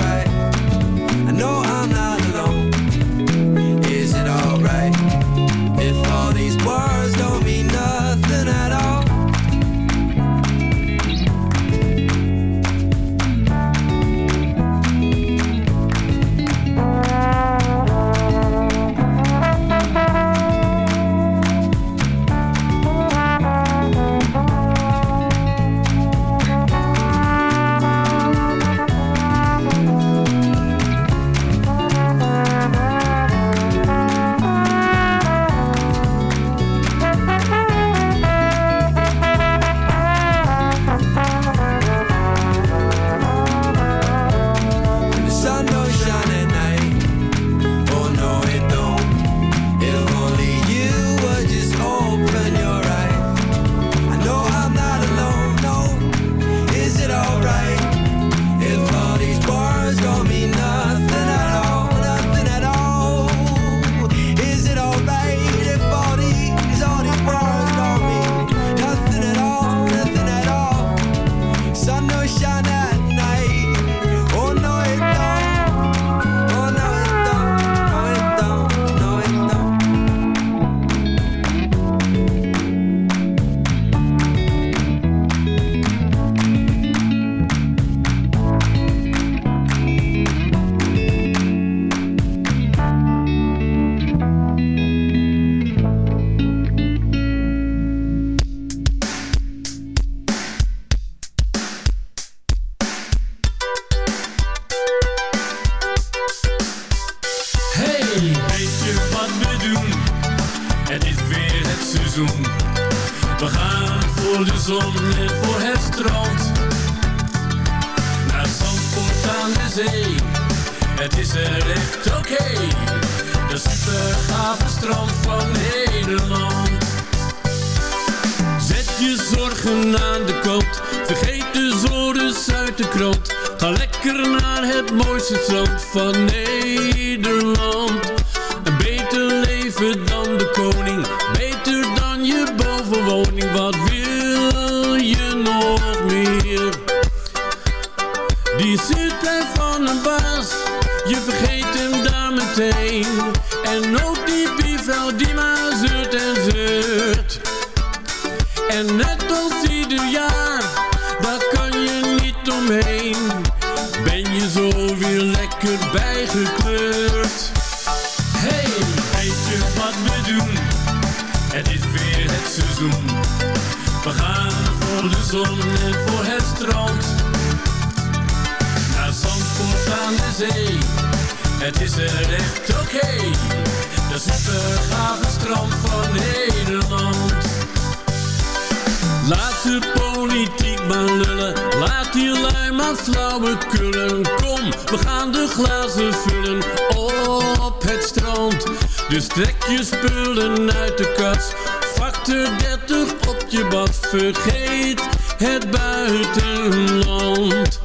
Dus trek je spullen uit de kast, factor 30 op je bad. Vergeet het buitenland.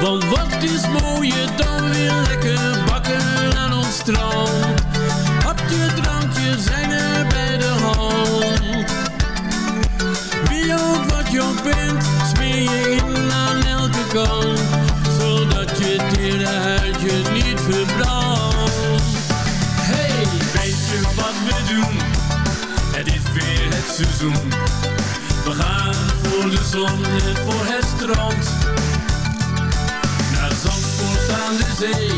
Want wat is mooier dan weer lekker bakken aan ons strand. Hapje, drankje zijn er bij de hand. Wie ook wat je bent, smeer je in aan elke kant. Het. We gaan voor de zon en voor het strand. Naar Zandvoort aan de zee.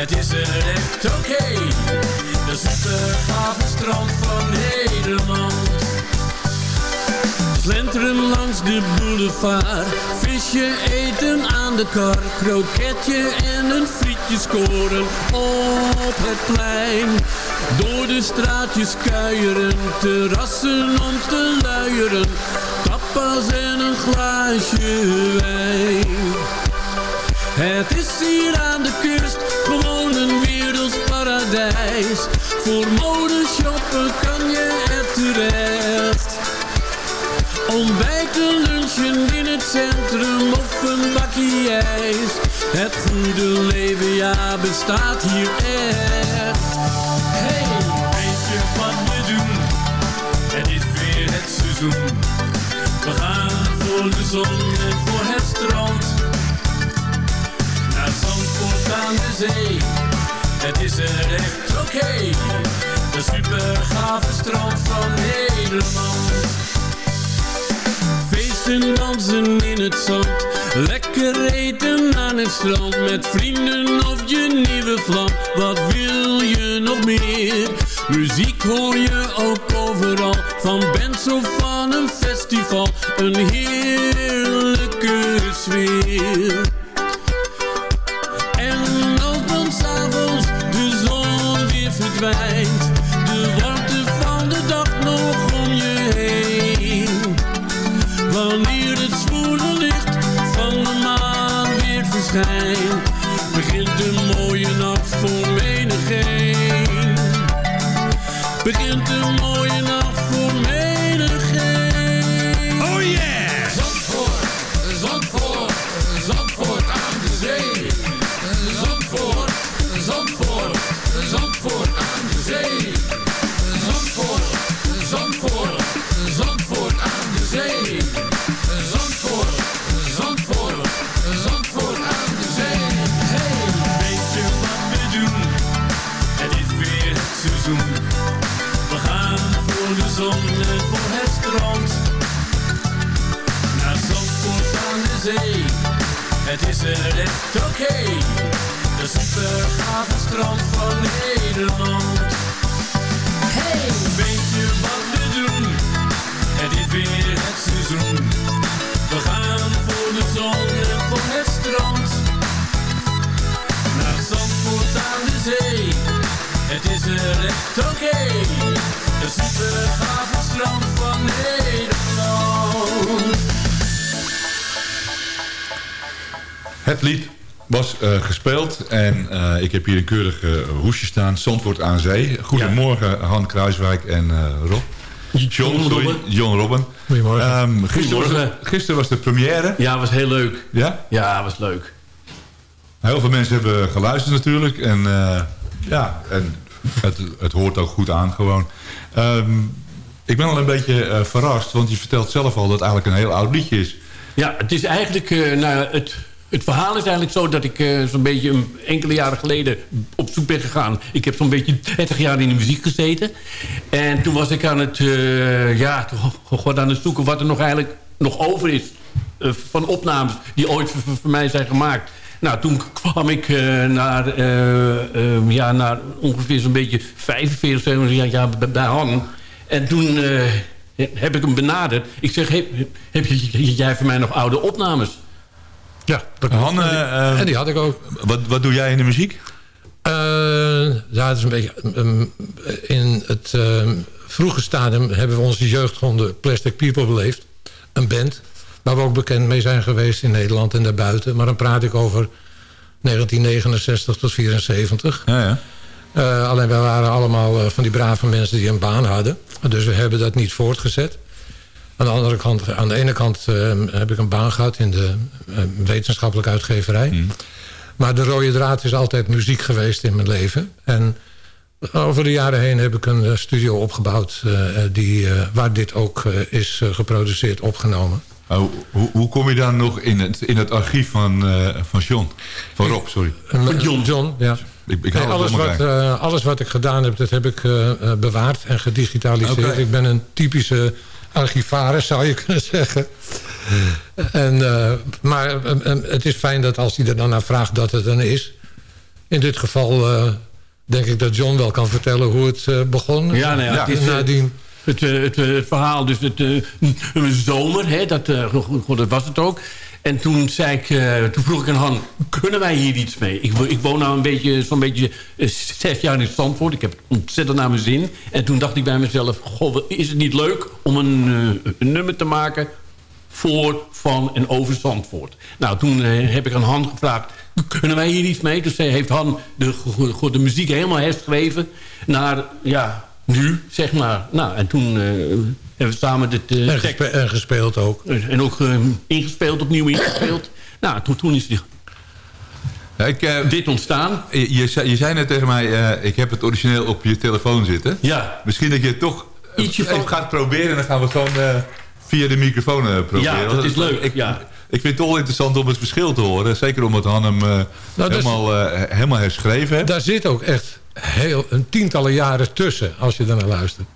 Het is er echt oké. De super gave strand van Nederland. Slenteren langs de boulevard Visje eten aan de kar Kroketje en een frietje scoren Op het plein Door de straatjes kuieren Terrassen om te luieren Tapas en een glaasje wijn het is hier aan de kust, gewoon een werelds paradijs. Voor mode shoppen kan je er terecht. Ontbijten, lunchen in het centrum of een bakje ijs. Het goede leven, ja, bestaat hier echt. Voor de zon en voor het strand. Naar Zandvoort aan de zee. Het is er echt oké. De super gave strand van Nederland. Feesten, dansen in het zand. Lekker eten aan het strand. Met vrienden of je nieuwe vlam. Wat wil je nog meer? Muziek hoor je ook overal. Van bands of van een festival. Een heerlijke sfeer. Het er echt oké. De super gave strand eh, gespeeld en eh, ik heb hier een keurig eh, hoesje staan. Zandvoort aan zee. Goedemorgen Han Kruiswijk en Rob. John, sorry, Robben. John Robben. Goedemorgen. Ehm, gisteren, was het, gisteren was de première. Ja, was heel leuk. Ja? Ja, was leuk. Heel veel mensen hebben geluisterd natuurlijk. En ja, en het, het hoort ook goed aan gewoon. Ehm, ik ben al een beetje verrast, want je vertelt zelf al dat het eigenlijk een heel oud liedje is. Ja, het is eigenlijk... eh, nou, het, het verhaal is eigenlijk zo dat ik eh, zo'n beetje een, enkele jaren geleden op zoek ben gegaan. Ik heb zo'n beetje 30 jaar in de muziek gezeten. En toen was ik aan het, eh, ja, gewoon aan het zoeken wat er nog eigenlijk nog over is. eh, van opnames die ooit voor, mij zijn gemaakt. Nou, toen kwam ik naar, eh, eh, ja, naar ongeveer zo'n beetje 45, 70 jaar bij- Han. En toen heb ik hem benaderd. Ik zeg, heb, heb jij voor mij nog oude opnames? Ja, dat Han, eh, en die had ik ook. Wat, wat doe jij in de muziek? Eh, ja, het is een beetje... ehm, in het ehm, vroege stadium hebben we onze jeugdronde Plastic People beleefd. Een band waar we ook bekend mee zijn geweest in Nederland en daarbuiten. Maar dan praat ik over 1969 tot 74. Ja, ja. Eh, alleen wij waren allemaal van die brave mensen die een baan hadden. Dus we hebben dat niet voortgezet. Aan de, andere kant, aan de ene kant eh, heb ik een baan gehad in de eh, wetenschappelijke uitgeverij. Maar de rode draad is altijd muziek geweest in mijn leven. En over de jaren heen heb ik een eh, studio opgebouwd... die, waar dit ook is geproduceerd, opgenomen. Oh, hoe, hoe kom je dan nog in het, in het archief van, van John? Van Rob, sorry. Van John. John, ja. Ik, ik Nee, alles, wat, alles wat ik gedaan heb, dat heb ik bewaard en gedigitaliseerd. Ik ben een typische archivaris, zou je kunnen zeggen. En, eh, maar eh, eh, het is fijn dat als hij er dan naar vraagt dat het dan is. In dit geval denk ik dat John wel kan vertellen hoe het begon. Ja, nou ja, het is, nadien... Het, het, het verhaal, dus het, een zomer, hè, dat, goed, dat was het ook. En toen, zei ik, eh, toen vroeg ik aan Han, kunnen wij hier iets mee? Ik, ik woon nou een beetje, zo'n beetje eh, zes jaar in Zandvoort. Ik heb het ontzettend naar mijn zin. En toen dacht ik bij mezelf, goh, is het niet leuk om een, eh, een nummer te maken voor, van en over Zandvoort. Nou, toen heb ik aan Han gevraagd, kunnen wij hier iets mee? Dus heeft Han de, de, muziek helemaal herschreven naar, ja, nu, zeg maar. Nou, en toen hebben we samen dit... eh, En, tekst- gespe- en gespeeld ook. en ook eh, ingespeeld, opnieuw ingespeeld. nou, toen, toen is die, Ik, eh, dit ontstaan. je, je, zei, je zei net tegen mij, eh, ik heb het origineel op je telefoon zitten. Ja. Misschien dat je het toch Ietsje even van- gaat proberen... en dan gaan we gewoon eh, via de microfoon eh, proberen. Ja, dat is leuk, Ik, ja. ik vind het toch wel interessant om het verschil te horen. Zeker omdat Han hem eh, is- helemaal, eh, helemaal herschreven heeft. Daar zit ook echt heel, een tientallen jaren tussen, als je er naar luistert.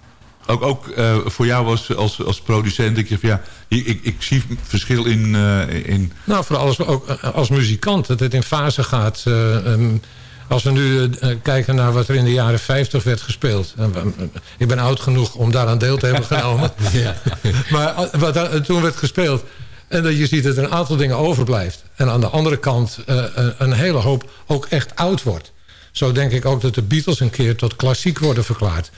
Ook, ook eh, voor jou als, als, als producent, ik, ja, ik, ik, ik zie verschil in... eh, in Nou, vooral als, ook eh, als muzikant, dat het in fase gaat. als we nu kijken naar wat er in de jaren 50 werd gespeeld. Ik ben oud genoeg om daaraan deel te hebben genomen. maar wat daar toen werd gespeeld... en dat je ziet dat er een aantal dingen overblijft. En aan de andere kant een hele hoop ook echt oud wordt. Zo denk ik ook dat de Beatles een keer tot klassiek worden verklaard.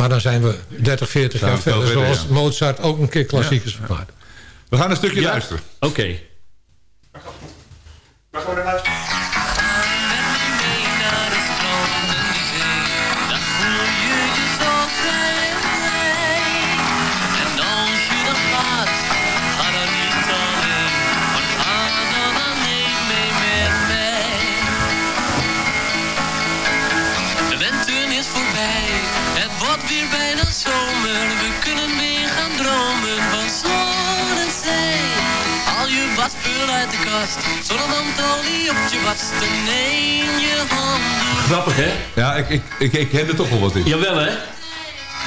Maar dan zijn we 30, 40 Zijn jaar verder. verder, Zoals ja. Mozart ook een keer klassiek is verklaard. We gaan een stukje Ja. luisteren. Oké. Waar gaan we naar luisteren? De kast, zonnebandolie op je. Neem je handen. Grappig, hè? Ja, ik, ik, ik, ik ken er toch wel wat in. Jawel, hè?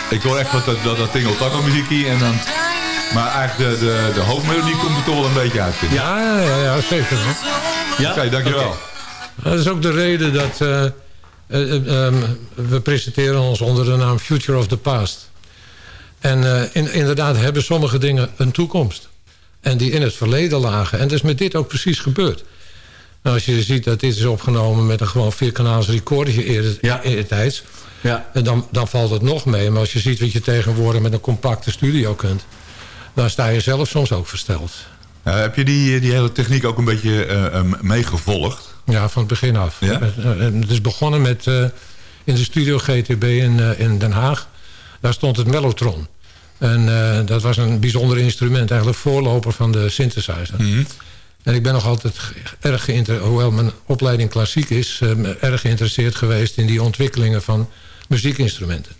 Ik hoor echt wat dat, dat, tango muziekje en dan... Maar eigenlijk de, de, de hoofdmelodie komt er toch wel een beetje uit. vind ik. Ja, ja, ja zeker. Ja? Oké, dankjewel. Dat is ook de reden dat eh, eh, eh, ehm, we presenteren ons onder de naam Future of the Past. En eh, in, inderdaad hebben sommige dingen een toekomst. En die in het verleden lagen. En dat is met dit ook precies gebeurd. Nou, als je ziet dat dit is opgenomen met een gewoon vierkanaals recordertje eerder, Ja. eertijds... Ja. En dan, dan valt het nog mee. Maar als je ziet wat je tegenwoordig met een compacte studio kunt... dan sta je zelf soms ook versteld. Eh, heb je die, die hele techniek ook een beetje eh, eh, meegevolgd? Ja, van het begin af. Ja? Eh, eh, Het is begonnen met eh, in de studio GTB in, eh, in Den Haag. Daar stond het Mellotron. En eh, dat was een bijzonder instrument. Eigenlijk voorloper van de synthesizer. En ik ben nog altijd erg geïnteresseerd... hoewel mijn opleiding klassiek is... eh, erg geïnteresseerd geweest in die ontwikkelingen van muziekinstrumenten.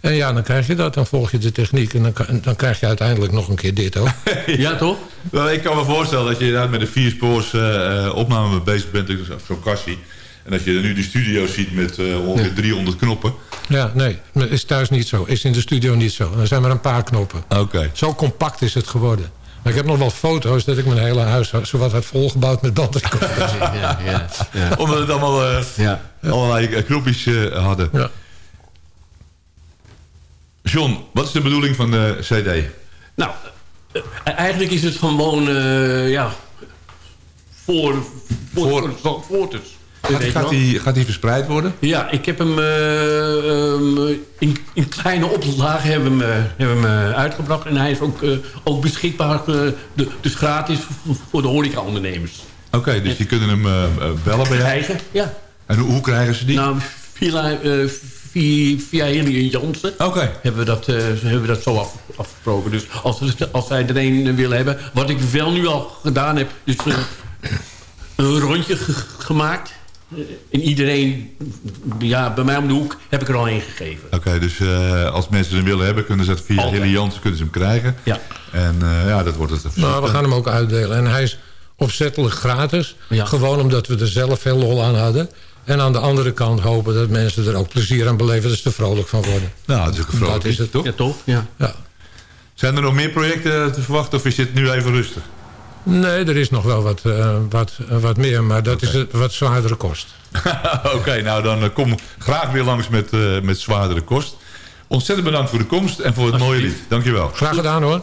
En ja, dan krijg je dat. Dan volg je de techniek. En dan, dan krijg je uiteindelijk nog een keer dit ook. Ja, toch? Wel, ik kan me voorstellen dat je inderdaad met een vierspoors eh, eh, opname bezig bent, dus zo'n kassie. En dat je nu die studio ziet met eh, ongeveer 300 knoppen. Ja, nee. maar Is thuis niet zo. Is in de studio niet zo. Er zijn maar een paar knoppen. Oké. Zo compact is het geworden. Maar ik heb nog wel foto's dat ik mijn hele huis zowat had volgebouwd met bandrecords. Ja, ja, ja. Omdat het allemaal eh, Ja. allerlei eh, knopjes hadden. Ja. John, wat is de bedoeling van de CD? Nou, eigenlijk is het gewoon, eh, ja, voor, voor, voor, voor Zandvoorters. Gaat, gaat, die, gaat die verspreid worden? Ja, ik heb hem eh, ehm, in, in kleine oplagen hebben we hem, eh, hem eh, uitgebracht. En hij is ook, ook beschikbaar, de, dus gratis voor- de horecaondernemers. Oké, dus die kunnen hem bellen bij jou? Krijgen, ja. En hoe, hoe krijgen ze die? Nou, via, via, via Henry Jansen Oké. hebben, we dat, hebben we dat zo af, afgesproken. Dus als, als zij er een willen hebben... Wat ik wel nu al gedaan heb... Dus een rondje ge- gemaakt. En iedereen... Ja, bij mij om de hoek heb ik er al een gegeven. Oké, dus eh, als mensen hem willen hebben, kunnen ze het via. Hilly Jansen kunnen ze hem krijgen. Ja. En eh, ja, dat wordt het. Nou, we gaan hem ook uitdelen. En hij is opzettelijk gratis. Ja. Gewoon omdat we er zelf veel lol aan hadden. En aan de andere kant hopen dat mensen er ook plezier aan beleven. Dat ze er vrolijk van worden. Nou, dat is ook een vrolijk Dat is het. toch? Ja, toch? Ja. Ja. Zijn er nog meer projecten te verwachten of is dit nu even rustig? Nee, er is nog wel wat, eh, wat, eh, wat meer. Maar dat is het wat zwaardere kost. Oké, nou dan eh, kom graag weer langs met, met zwaardere kost. Ontzettend bedankt voor de komst en voor het mooie lied. Dankjewel. Graag gedaan hoor.